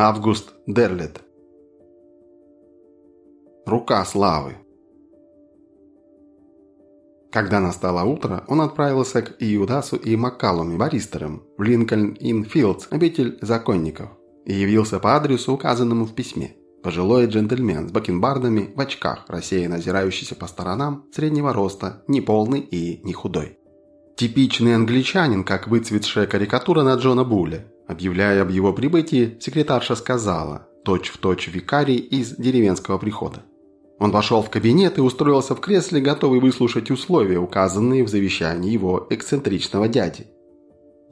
Август Дерлет. Рука славы. Когда настало утро, он отправился к Иудасу и Маккалуме баристерам в Линкольн-Ин-Филдс, обитель законников, и явился по адресу, указанному в письме. Пожилой джентльмен с бакенбардами в очках, рассеянно озирающийся по сторонам, среднего роста, не полный и не худой. Типичный англичанин, как выцветшая карикатура на Джона Булля, Объявляя об его прибытии, секретарша сказала, точь-в-точь точь викарий из деревенского прихода. Он вошел в кабинет и устроился в кресле, готовый выслушать условия, указанные в завещании его эксцентричного дяди.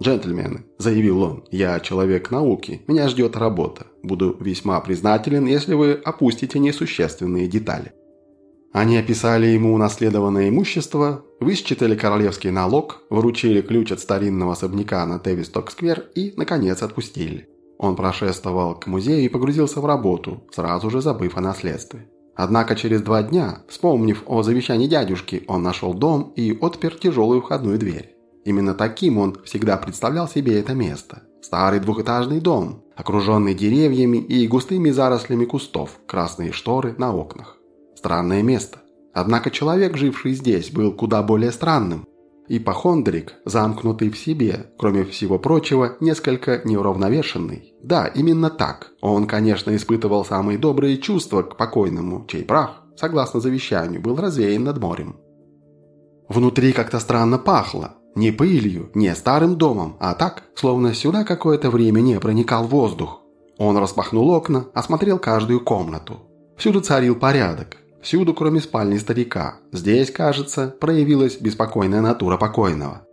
«Джентльмены», – заявил он, – «я человек науки, меня ждет работа. Буду весьма признателен, если вы опустите несущественные детали». Они описали ему унаследованное имущество, высчитали королевский налог, вручили ключ от старинного особняка на Тевисток-сквер и, наконец, отпустили. Он прошествовал к музею и погрузился в работу, сразу же забыв о наследстве. Однако через два дня, вспомнив о завещании дядюшки, он нашел дом и отпер тяжелую входную дверь. Именно таким он всегда представлял себе это место. Старый двухэтажный дом, окруженный деревьями и густыми зарослями кустов, красные шторы на окнах. Странное место. Однако человек, живший здесь, был куда более странным. Ипохондрик, замкнутый в себе, кроме всего прочего, несколько неуравновешенный. Да, именно так. Он, конечно, испытывал самые добрые чувства к покойному, чей прах, согласно завещанию, был развеян над морем. Внутри как-то странно пахло. Не пылью, не старым домом, а так, словно сюда какое-то время не проникал воздух. Он распахнул окна, осмотрел каждую комнату. Всюду царил порядок. Всюду, кроме спальни старика. Здесь, кажется, проявилась беспокойная натура покойного.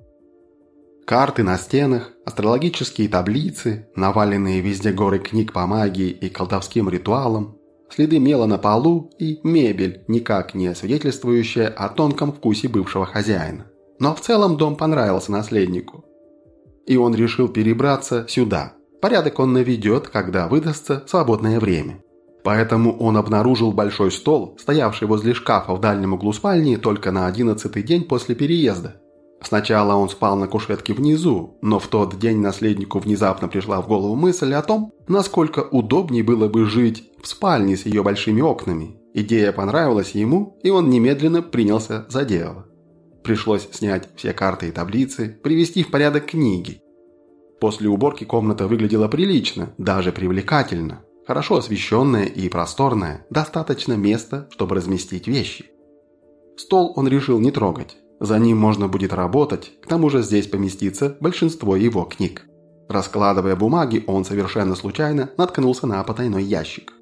Карты на стенах, астрологические таблицы, наваленные везде горы книг по магии и колдовским ритуалам, следы мела на полу и мебель, никак не свидетельствующая о тонком вкусе бывшего хозяина. Но в целом дом понравился наследнику. И он решил перебраться сюда. Порядок он наведет, когда выдастся свободное время. Поэтому он обнаружил большой стол, стоявший возле шкафа в дальнем углу спальни только на одиннадцатый день после переезда. Сначала он спал на кушетке внизу, но в тот день наследнику внезапно пришла в голову мысль о том, насколько удобнее было бы жить в спальне с ее большими окнами. Идея понравилась ему, и он немедленно принялся за дело. Пришлось снять все карты и таблицы, привести в порядок книги. После уборки комната выглядела прилично, даже привлекательно. Хорошо освещенная и просторная, достаточно места, чтобы разместить вещи. Стол он решил не трогать. За ним можно будет работать, к тому же здесь поместится большинство его книг. Раскладывая бумаги, он совершенно случайно наткнулся на потайной ящик.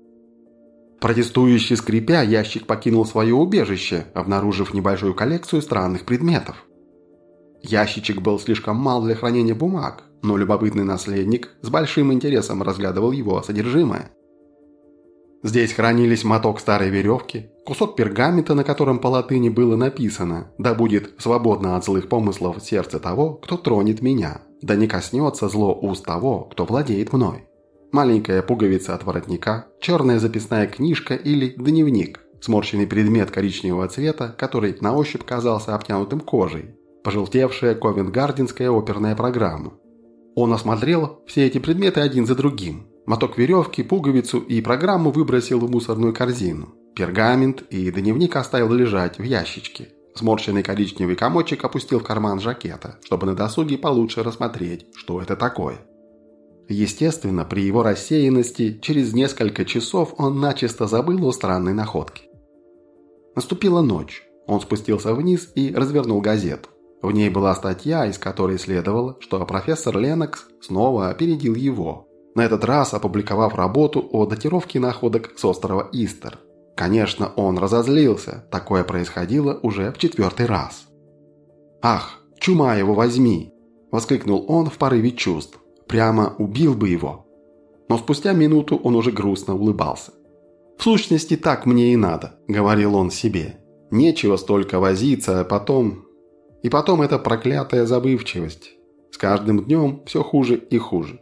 Протестующий скрипя, ящик покинул свое убежище, обнаружив небольшую коллекцию странных предметов. Ящичек был слишком мал для хранения бумаг, но любопытный наследник с большим интересом разглядывал его содержимое. Здесь хранились моток старой веревки, кусок пергамента, на котором по латыни было написано «Да будет свободно от злых помыслов сердце того, кто тронет меня, да не коснется зло уст того, кто владеет мной». Маленькая пуговица от воротника, черная записная книжка или дневник, сморщенный предмет коричневого цвета, который на ощупь казался обтянутым кожей, пожелтевшая ковенгарденская оперная программа, он осмотрел все эти предметы один за другим. Моток веревки, пуговицу и программу выбросил в мусорную корзину. Пергамент и дневник оставил лежать в ящичке. Сморщенный коричневый комочек опустил в карман жакета, чтобы на досуге получше рассмотреть, что это такое. Естественно, при его рассеянности через несколько часов он начисто забыл о странной находке. Наступила ночь. Он спустился вниз и развернул газету. В ней была статья, из которой следовало, что профессор Ленокс снова опередил его, на этот раз опубликовав работу о датировке находок с острова Истер. Конечно, он разозлился, такое происходило уже в четвертый раз. «Ах, чума его возьми!» – воскликнул он в порыве чувств. «Прямо убил бы его!» Но спустя минуту он уже грустно улыбался. «В сущности, так мне и надо», – говорил он себе. «Нечего столько возиться, а потом и потом эта проклятая забывчивость. С каждым днем все хуже и хуже.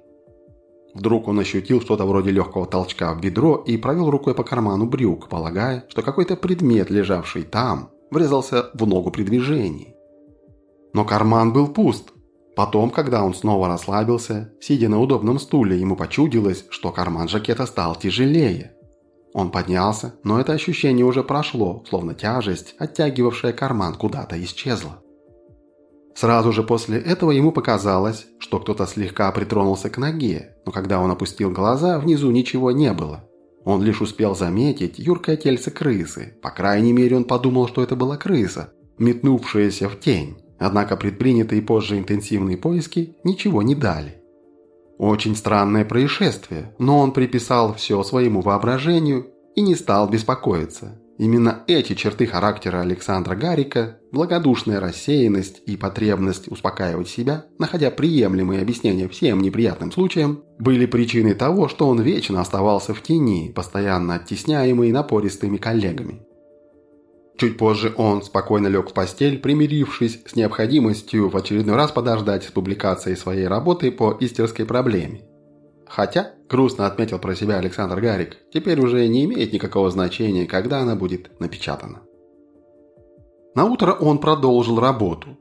Вдруг он ощутил что-то вроде легкого толчка в бедро и провел рукой по карману брюк, полагая, что какой-то предмет, лежавший там, врезался в ногу при движении. Но карман был пуст. Потом, когда он снова расслабился, сидя на удобном стуле, ему почудилось, что карман жакета стал тяжелее. Он поднялся, но это ощущение уже прошло, словно тяжесть, оттягивавшая карман, куда-то исчезла. Сразу же после этого ему показалось, что кто-то слегка притронулся к ноге, но когда он опустил глаза, внизу ничего не было. Он лишь успел заметить юркое тельце крысы. По крайней мере, он подумал, что это была крыса, метнувшаяся в тень. Однако предпринятые позже интенсивные поиски ничего не дали. Очень странное происшествие, но он приписал все своему воображению и не стал беспокоиться. Именно эти черты характера Александра Гарика, благодушная рассеянность и потребность успокаивать себя, находя приемлемые объяснения всем неприятным случаям, были причиной того, что он вечно оставался в тени, постоянно оттесняемый напористыми коллегами. Чуть позже он спокойно лег в постель, примирившись с необходимостью в очередной раз подождать с публикацией своей работы по истерской проблеме. Хотя, грустно отметил про себя Александр Гарик, теперь уже не имеет никакого значения, когда она будет напечатана. На утро он продолжил работу.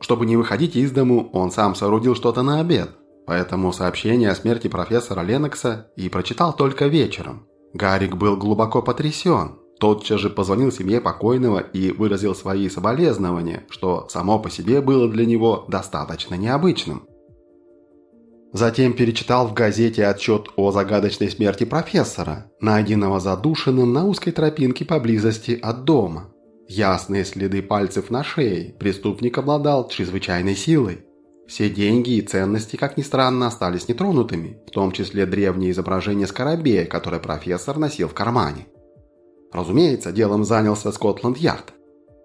Чтобы не выходить из дому, он сам соорудил что-то на обед, поэтому сообщение о смерти профессора Ленокса и прочитал только вечером. Гарик был глубоко потрясен, Тотчас же позвонил семье покойного и выразил свои соболезнования, что само по себе было для него достаточно необычным. Затем перечитал в газете отчет о загадочной смерти профессора, найденного задушенным на узкой тропинке поблизости от дома. Ясные следы пальцев на шее, преступник обладал чрезвычайной силой. Все деньги и ценности, как ни странно, остались нетронутыми, в том числе древнее изображение скоробея, которое профессор носил в кармане. Разумеется, делом занялся Скотланд-Ярд.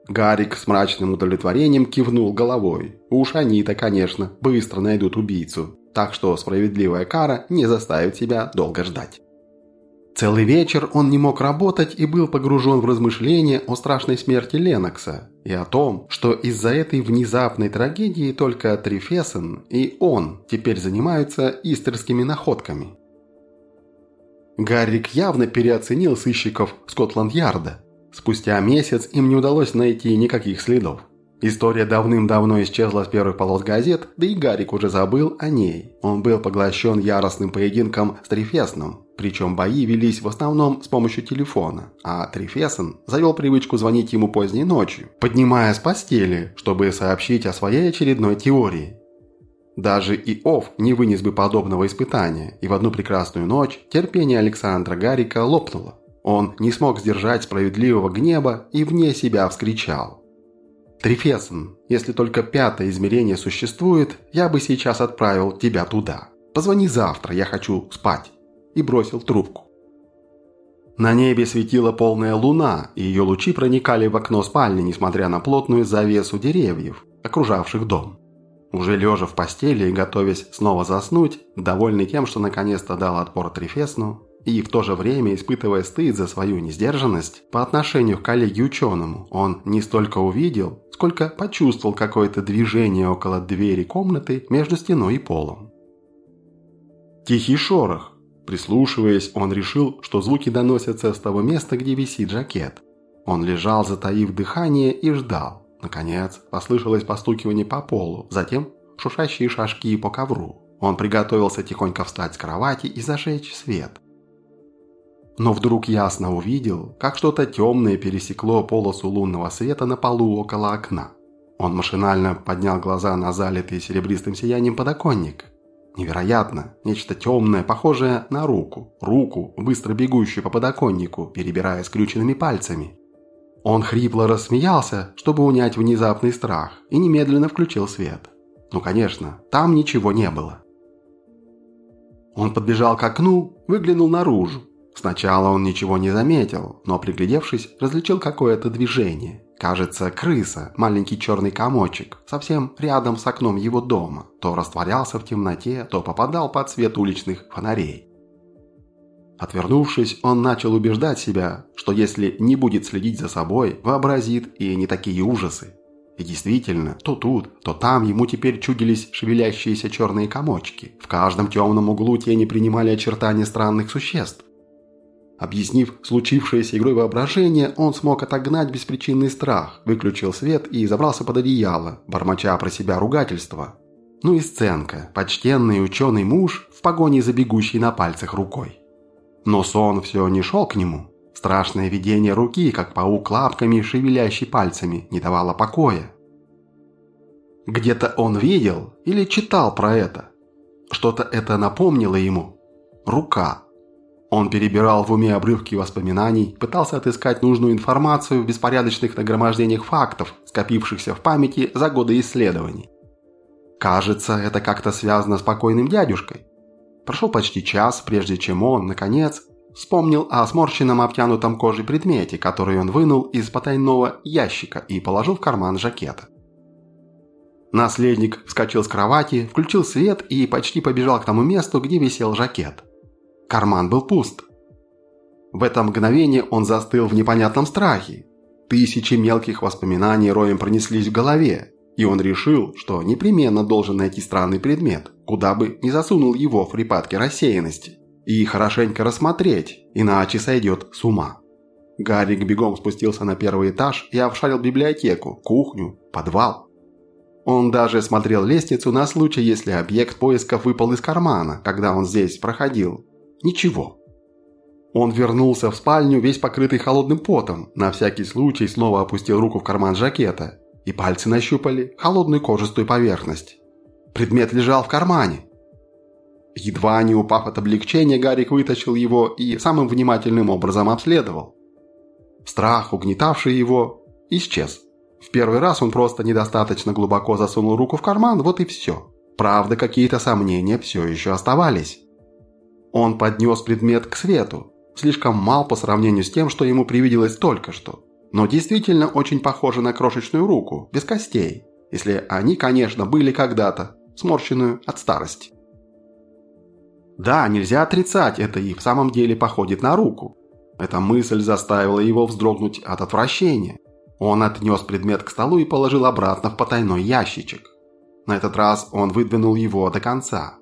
Гарик с мрачным удовлетворением кивнул головой. Уж они-то, конечно, быстро найдут убийцу, так что справедливая кара не заставит себя долго ждать. Целый вечер он не мог работать и был погружен в размышления о страшной смерти Ленокса и о том, что из-за этой внезапной трагедии только Трифесен и он теперь занимаются истерскими находками. Гаррик явно переоценил сыщиков Скотланд-Ярда. Спустя месяц им не удалось найти никаких следов. История давным-давно исчезла с первых полос газет, да и Гарик уже забыл о ней. Он был поглощен яростным поединком с Трифесном, причем бои велись в основном с помощью телефона, а Трифесен завел привычку звонить ему поздней ночью, поднимая с постели, чтобы сообщить о своей очередной теории. Даже Иов не вынес бы подобного испытания, и в одну прекрасную ночь терпение Александра Гарика лопнуло. Он не смог сдержать справедливого гнева и вне себя вскричал. «Трифесен, если только пятое измерение существует, я бы сейчас отправил тебя туда. Позвони завтра, я хочу спать». И бросил трубку. На небе светила полная луна, и ее лучи проникали в окно спальни, несмотря на плотную завесу деревьев, окружавших дом. Уже лежа в постели и готовясь снова заснуть, довольный тем, что наконец-то дал отпор Трифесну, и в то же время испытывая стыд за свою несдержанность по отношению к коллеге-ученому, он не столько увидел, сколько почувствовал какое-то движение около двери комнаты между стеной и полом. Тихий шорох. Прислушиваясь, он решил, что звуки доносятся с того места, где висит жакет. Он лежал, затаив дыхание, и ждал. Наконец, послышалось постукивание по полу, затем шушащие шажки по ковру. Он приготовился тихонько встать с кровати и зажечь свет. Но вдруг ясно увидел, как что-то темное пересекло полосу лунного света на полу около окна. Он машинально поднял глаза на залитый серебристым сиянием подоконник. Невероятно, нечто темное, похожее на руку. Руку, быстро бегущую по подоконнику, перебирая скрюченными пальцами. Он хрипло рассмеялся, чтобы унять внезапный страх, и немедленно включил свет. Ну, конечно, там ничего не было. Он подбежал к окну, выглянул наружу. Сначала он ничего не заметил, но, приглядевшись, различил какое-то движение. Кажется, крыса, маленький черный комочек, совсем рядом с окном его дома. То растворялся в темноте, то попадал под свет уличных фонарей. Отвернувшись, он начал убеждать себя, что если не будет следить за собой, вообразит и не такие ужасы. И действительно, то тут, то там ему теперь чудились шевелящиеся черные комочки. В каждом темном углу тени принимали очертания странных существ. Объяснив случившееся игрой воображения, он смог отогнать беспричинный страх, выключил свет и забрался под одеяло, бормоча про себя ругательства. Ну и сценка, почтенный ученый муж в погоне за бегущей на пальцах рукой. Но сон все не шел к нему. Страшное видение руки, как паук лапками, шевелящий пальцами, не давало покоя. Где-то он видел или читал про это. Что-то это напомнило ему. Рука. Он перебирал в уме обрывки воспоминаний, пытался отыскать нужную информацию в беспорядочных нагромождениях фактов, скопившихся в памяти за годы исследований. Кажется, это как-то связано с покойным дядюшкой. Прошел почти час, прежде чем он, наконец, вспомнил о сморщенном обтянутом кожей предмете, который он вынул из потайного ящика и положил в карман жакета. Наследник вскочил с кровати, включил свет и почти побежал к тому месту, где висел жакет. Карман был пуст. В это мгновение он застыл в непонятном страхе. Тысячи мелких воспоминаний роем пронеслись в голове, и он решил, что непременно должен найти странный предмет, куда бы не засунул его в припадке рассеянности, и хорошенько рассмотреть, иначе сойдет с ума. Гарик бегом спустился на первый этаж и обшарил библиотеку, кухню, подвал. Он даже смотрел лестницу на случай, если объект поисков выпал из кармана, когда он здесь проходил. Ничего. Он вернулся в спальню, весь покрытый холодным потом, на всякий случай снова опустил руку в карман жакета и пальцы нащупали холодную кожистую поверхность. Предмет лежал в кармане. Едва не упав от облегчения, Гарик вытащил его и самым внимательным образом обследовал. Страх, угнетавший его, исчез. В первый раз он просто недостаточно глубоко засунул руку в карман, вот и все. Правда, какие-то сомнения все еще оставались. Он поднес предмет к свету, слишком мал по сравнению с тем, что ему привиделось только что но действительно очень похожа на крошечную руку, без костей, если они, конечно, были когда-то, сморщенную от старости. Да, нельзя отрицать, это и в самом деле походит на руку. Эта мысль заставила его вздрогнуть от отвращения. Он отнес предмет к столу и положил обратно в потайной ящичек. На этот раз он выдвинул его до конца.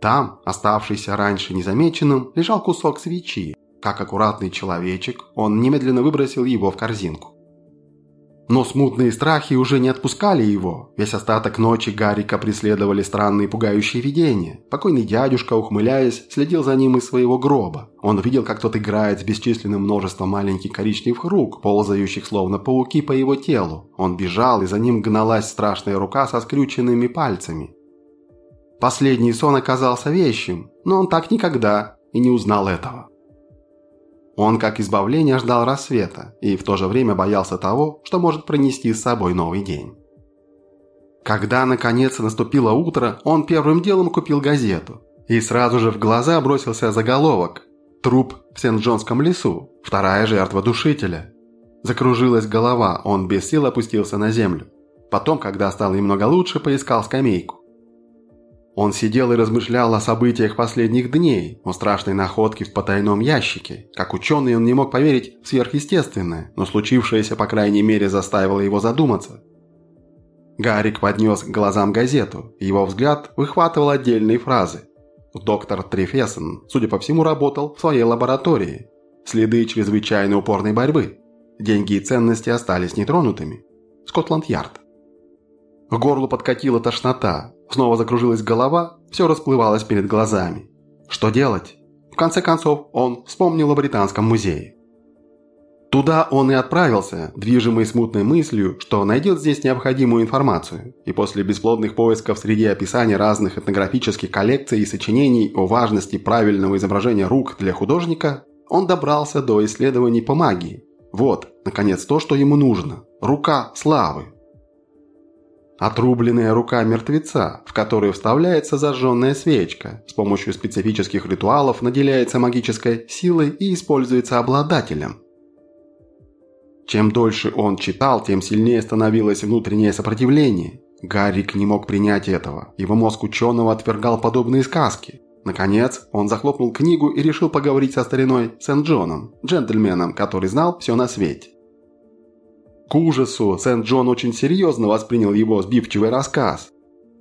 Там, оставшийся раньше незамеченным, лежал кусок свечи, как аккуратный человечек, он немедленно выбросил его в корзинку. Но смутные страхи уже не отпускали его. Весь остаток ночи Гарика преследовали странные пугающие видения. Покойный дядюшка, ухмыляясь, следил за ним из своего гроба. Он видел, как тот играет с бесчисленным множеством маленьких коричневых рук, ползающих словно пауки по его телу. Он бежал, и за ним гналась страшная рука со скрюченными пальцами. Последний сон оказался вещим, но он так никогда и не узнал этого. Он, как избавление, ждал рассвета и в то же время боялся того, что может пронести с собой новый день. Когда, наконец, наступило утро, он первым делом купил газету. И сразу же в глаза бросился заголовок «Труп в Сент-Джонском лесу. Вторая жертва душителя». Закружилась голова, он без сил опустился на землю. Потом, когда стало немного лучше, поискал скамейку. Он сидел и размышлял о событиях последних дней, о страшной находке в потайном ящике. Как ученый он не мог поверить в сверхъестественное, но случившееся, по крайней мере, заставило его задуматься. Гарик поднес к глазам газету. Его взгляд выхватывал отдельные фразы. Доктор Трефесон, судя по всему, работал в своей лаборатории. Следы чрезвычайно упорной борьбы. Деньги и ценности остались нетронутыми. Скотланд-Ярд. К горлу подкатила тошнота. Снова закружилась голова, все расплывалось перед глазами. Что делать? В конце концов, он вспомнил о Британском музее. Туда он и отправился, движимый смутной мыслью, что найдет здесь необходимую информацию, и после бесплодных поисков среди описаний разных этнографических коллекций и сочинений о важности правильного изображения рук для художника, он добрался до исследований по магии. Вот, наконец, то, что ему нужно. Рука славы. Отрубленная рука мертвеца, в которую вставляется зажженная свечка, с помощью специфических ритуалов наделяется магической силой и используется обладателем. Чем дольше он читал, тем сильнее становилось внутреннее сопротивление. Гаррик не мог принять этого. Его мозг ученого отвергал подобные сказки. Наконец, он захлопнул книгу и решил поговорить со стариной Сент-Джоном, джентльменом, который знал все на свете. К ужасу Сент-Джон очень серьезно воспринял его сбивчивый рассказ.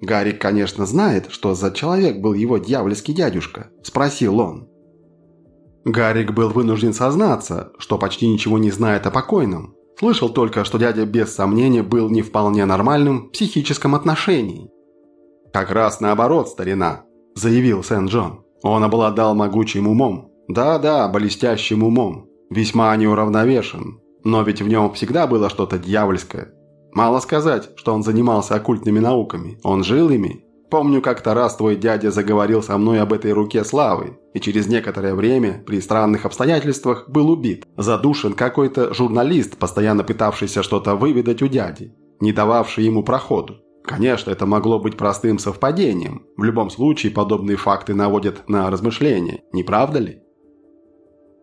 «Гарик, конечно, знает, что за человек был его дьявольский дядюшка», – спросил он. Гарик был вынужден сознаться, что почти ничего не знает о покойном. Слышал только, что дядя без сомнения был не вполне нормальным в психическом отношении. «Как раз наоборот, старина», – заявил Сент-Джон. «Он обладал могучим умом. Да-да, блестящим умом. Весьма неуравновешен. Но ведь в нем всегда было что-то дьявольское. Мало сказать, что он занимался оккультными науками. Он жил ими. Помню, как-то раз твой дядя заговорил со мной об этой руке славы, и через некоторое время, при странных обстоятельствах, был убит. Задушен какой-то журналист, постоянно пытавшийся что-то выведать у дяди, не дававший ему проходу. Конечно, это могло быть простым совпадением. В любом случае, подобные факты наводят на размышления, не правда ли?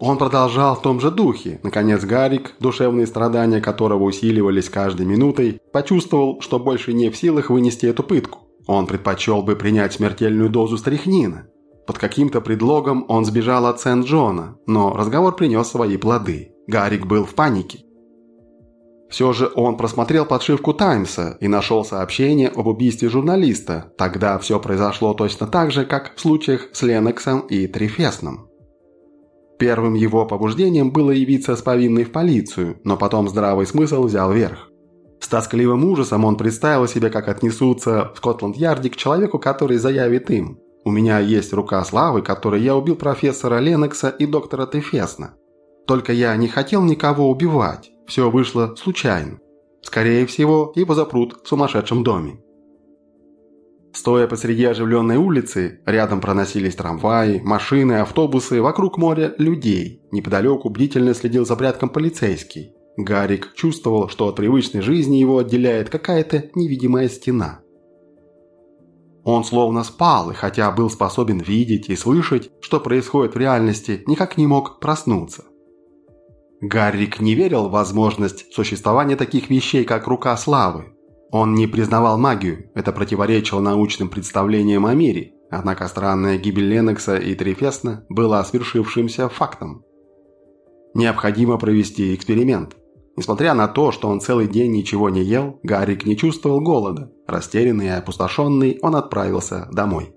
Он продолжал в том же духе. Наконец Гарик, душевные страдания которого усиливались каждой минутой, почувствовал, что больше не в силах вынести эту пытку. Он предпочел бы принять смертельную дозу стряхнина. Под каким-то предлогом он сбежал от Сент-Джона, но разговор принес свои плоды. Гарик был в панике. Все же он просмотрел подшивку «Таймса» и нашел сообщение об убийстве журналиста. Тогда все произошло точно так же, как в случаях с Леноксом и Трифесном. Первым его побуждением было явиться с повинной в полицию, но потом здравый смысл взял верх. С тоскливым ужасом он представил себе, как отнесутся в Скотланд-Ярде к человеку, который заявит им «У меня есть рука славы, которой я убил профессора Ленокса и доктора Тефесна. Только я не хотел никого убивать, все вышло случайно. Скорее всего, его запрут в сумасшедшем доме». Стоя посреди оживленной улицы, рядом проносились трамваи, машины, автобусы, вокруг моря людей. Неподалеку бдительно следил за порядком полицейский. Гарик чувствовал, что от привычной жизни его отделяет какая-то невидимая стена. Он словно спал, и хотя был способен видеть и слышать, что происходит в реальности, никак не мог проснуться. Гаррик не верил в возможность существования таких вещей, как рука славы. Он не признавал магию, это противоречило научным представлениям о мире, однако странная гибель Ленокса и Трифесна была свершившимся фактом. Необходимо провести эксперимент. Несмотря на то, что он целый день ничего не ел, Гарик не чувствовал голода. Растерянный и опустошенный, он отправился домой.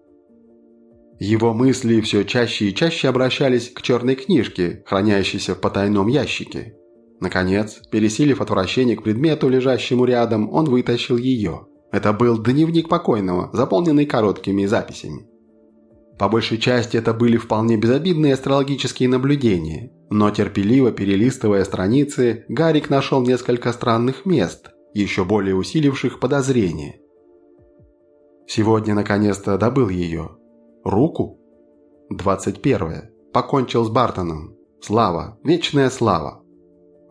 Его мысли все чаще и чаще обращались к черной книжке, хранящейся в потайном ящике. Наконец, пересилив отвращение к предмету, лежащему рядом, он вытащил ее. Это был дневник покойного, заполненный короткими записями. По большей части это были вполне безобидные астрологические наблюдения, но терпеливо перелистывая страницы, Гарик нашел несколько странных мест, еще более усиливших подозрения. Сегодня наконец-то добыл ее. Руку? 21. Покончил с Бартоном. Слава, вечная слава.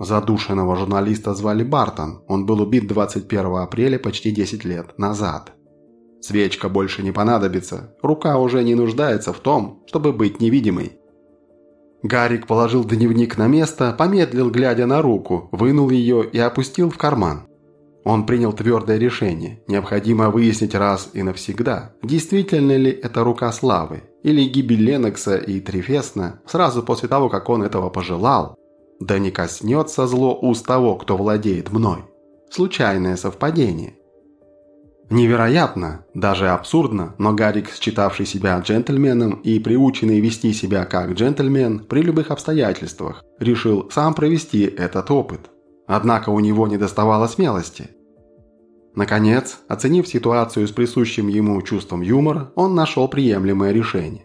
Задушенного журналиста звали Бартон, он был убит 21 апреля почти 10 лет назад. Свечка больше не понадобится. Рука уже не нуждается в том, чтобы быть невидимой. Гарик положил дневник на место, помедлил, глядя на руку, вынул ее и опустил в карман. Он принял твердое решение. Необходимо выяснить раз и навсегда, действительно ли это рука славы, или гибель Ленокса и Трифесна сразу после того, как он этого пожелал. Да не коснется зло уст того, кто владеет мной. Случайное совпадение. Невероятно, даже абсурдно, но Гарик, считавший себя джентльменом и приученный вести себя как джентльмен при любых обстоятельствах, решил сам провести этот опыт. Однако у него не доставало смелости. Наконец, оценив ситуацию с присущим ему чувством юмора, он нашел приемлемое решение.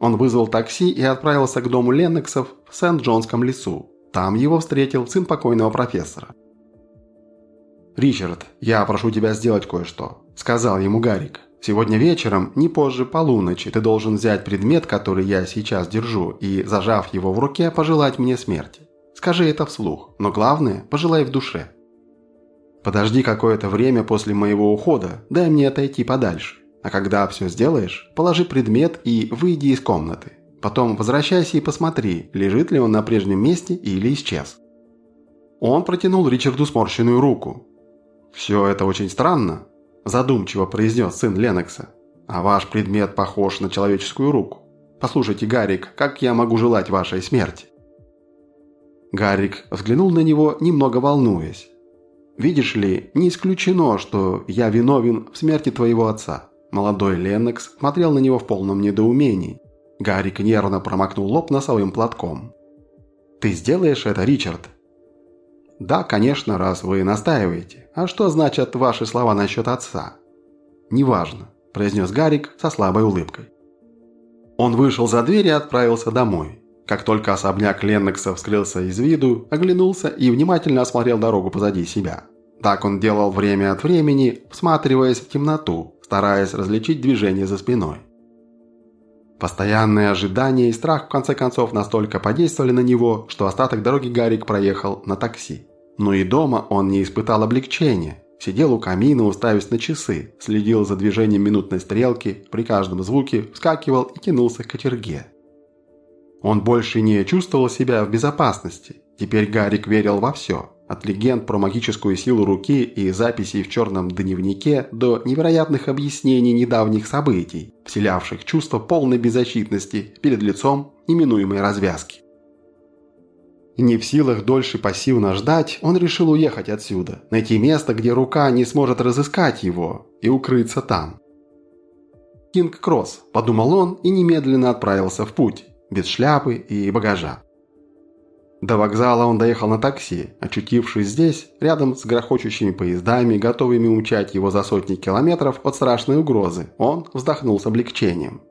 Он вызвал такси и отправился к дому Леннексов в Сент-Джонском лесу. Там его встретил сын покойного профессора. «Ричард, я прошу тебя сделать кое-что», – сказал ему Гарик. «Сегодня вечером, не позже полуночи, ты должен взять предмет, который я сейчас держу, и, зажав его в руке, пожелать мне смерти. Скажи это вслух, но главное, пожелай в душе». «Подожди какое-то время после моего ухода, дай мне отойти подальше. А когда все сделаешь, положи предмет и выйди из комнаты. Потом возвращайся и посмотри, лежит ли он на прежнем месте или исчез». Он протянул Ричарду сморщенную руку. «Все это очень странно», – задумчиво произнес сын Ленокса. «А ваш предмет похож на человеческую руку. Послушайте, Гарик, как я могу желать вашей смерти?» Гарик взглянул на него, немного волнуясь. «Видишь ли, не исключено, что я виновен в смерти твоего отца». Молодой Ленокс смотрел на него в полном недоумении. Гарик нервно промокнул лоб носовым платком. «Ты сделаешь это, Ричард?» «Да, конечно, раз вы настаиваете. А что значат ваши слова насчет отца?» «Неважно. – произнес Гарик со слабой улыбкой. Он вышел за дверь и отправился домой. Как только особняк Ленноксов скрылся из виду, оглянулся и внимательно осмотрел дорогу позади себя. Так он делал время от времени, всматриваясь в темноту, стараясь различить движение за спиной. Постоянное ожидание и страх в конце концов настолько подействовали на него, что остаток дороги Гарик проехал на такси. Но и дома он не испытал облегчения. Сидел у камина, уставясь на часы, следил за движением минутной стрелки, при каждом звуке вскакивал и тянулся к кочерге. Он больше не чувствовал себя в безопасности. Теперь Гарик верил во все. От легенд про магическую силу руки и записей в черном дневнике до невероятных объяснений недавних событий, вселявших чувство полной беззащитности перед лицом неминуемой развязки. Не в силах дольше пассивно ждать, он решил уехать отсюда, найти место, где рука не сможет разыскать его, и укрыться там. «Кинг-Кросс», – подумал он и немедленно отправился в путь, без шляпы и багажа. До вокзала он доехал на такси, очутившись здесь, рядом с грохочущими поездами, готовыми умчать его за сотни километров от страшной угрозы. Он вздохнул с облегчением.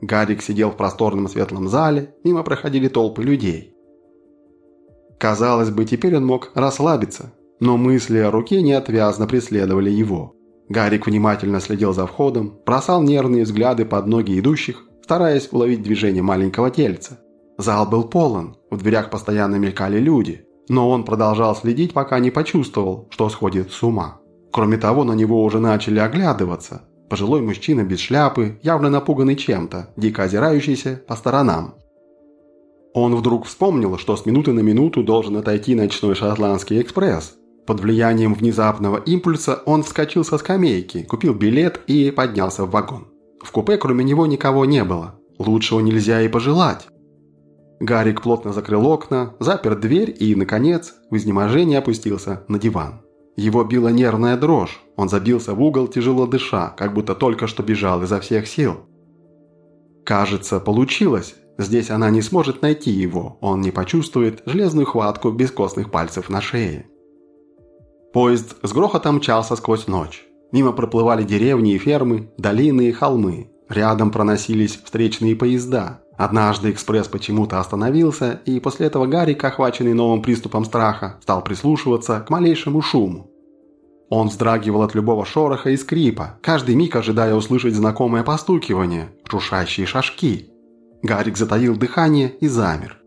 Гарик сидел в просторном светлом зале, мимо проходили толпы людей. Казалось бы, теперь он мог расслабиться, но мысли о руке неотвязно преследовали его. Гарик внимательно следил за входом, бросал нервные взгляды под ноги идущих, стараясь уловить движение маленького тельца. Зал был полон, в дверях постоянно мелькали люди, но он продолжал следить, пока не почувствовал, что сходит с ума. Кроме того, на него уже начали оглядываться. Пожилой мужчина без шляпы, явно напуганный чем-то, дико озирающийся по сторонам. Он вдруг вспомнил, что с минуты на минуту должен отойти ночной шотландский экспресс. Под влиянием внезапного импульса он вскочил со скамейки, купил билет и поднялся в вагон. В купе кроме него никого не было. Лучшего нельзя и пожелать. Гарик плотно закрыл окна, запер дверь и, наконец, в изнеможении опустился на диван. Его била нервная дрожь, он забился в угол, тяжело дыша, как будто только что бежал изо всех сил. Кажется, получилось. Здесь она не сможет найти его, он не почувствует железную хватку бескостных пальцев на шее. Поезд с грохотом мчался сквозь ночь. Мимо проплывали деревни и фермы, долины и холмы. Рядом проносились встречные поезда. Однажды экспресс почему-то остановился, и после этого Гарик, охваченный новым приступом страха, стал прислушиваться к малейшему шуму. Он вздрагивал от любого шороха и скрипа, каждый миг ожидая услышать знакомое постукивание, шушащие шажки. Гарик затаил дыхание и замер.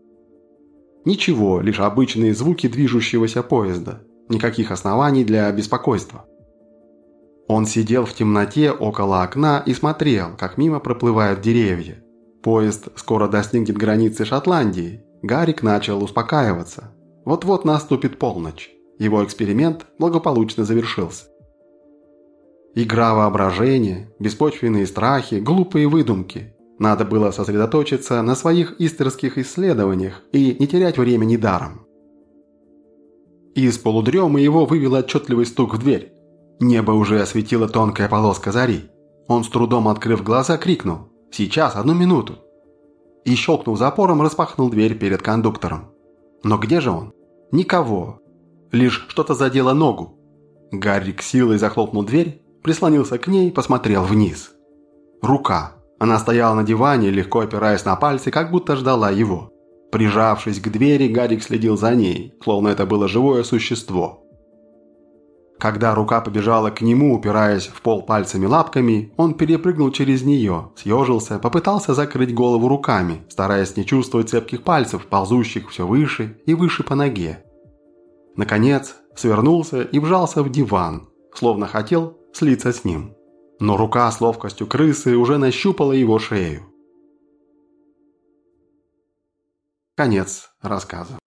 Ничего, лишь обычные звуки движущегося поезда. Никаких оснований для беспокойства. Он сидел в темноте около окна и смотрел, как мимо проплывают деревья. Поезд скоро достигнет границы Шотландии. Гарик начал успокаиваться. Вот-вот наступит полночь. Его эксперимент благополучно завершился. Игра воображения, беспочвенные страхи, глупые выдумки. Надо было сосредоточиться на своих истерских исследованиях и не терять времени даром. Из полудремы его вывел отчетливый стук в дверь. Небо уже осветила тонкая полоска зари. Он с трудом открыв глаза, крикнул «Сейчас, одну минуту!» И, щелкнув запором, распахнул дверь перед кондуктором. Но где же он? Никого. Лишь что-то задело ногу. Гаррик силой захлопнул дверь, прислонился к ней, посмотрел вниз. Рука. Она стояла на диване, легко опираясь на пальцы, как будто ждала его. Прижавшись к двери, Гарик следил за ней, словно это было живое существо. Когда рука побежала к нему, упираясь в пол пальцами лапками, он перепрыгнул через нее, съежился, попытался закрыть голову руками, стараясь не чувствовать цепких пальцев, ползущих все выше и выше по ноге. Наконец, свернулся и вжался в диван, словно хотел слиться с ним но рука с ловкостью крысы уже нащупала его шею. Конец рассказа.